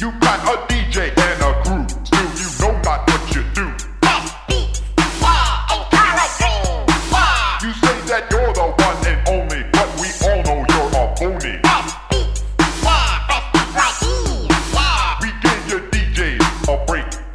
You got a DJ and a crew. Do you know not what you do? You say that you're the one and only, but we all know you're a phony. We gave your DJs a break.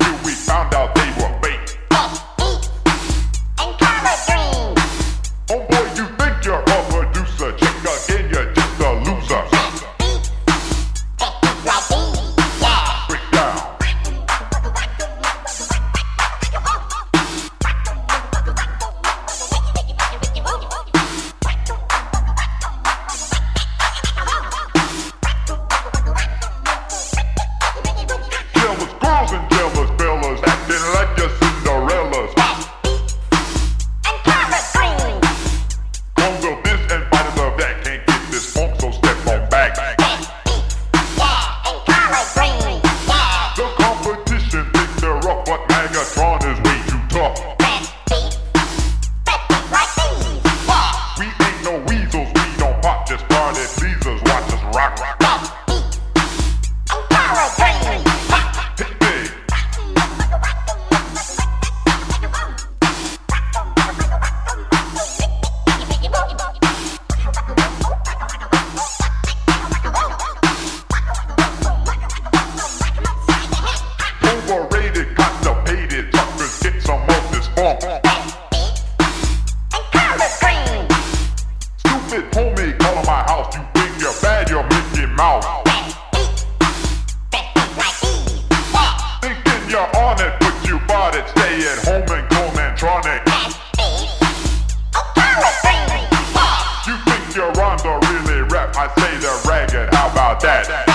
Stupid homie, come my house. You think you're bad, you're Mickey Mouse. You're on it, but you it. Stay at home and Mantronic. You think are really rap? I say the ragged, how about that?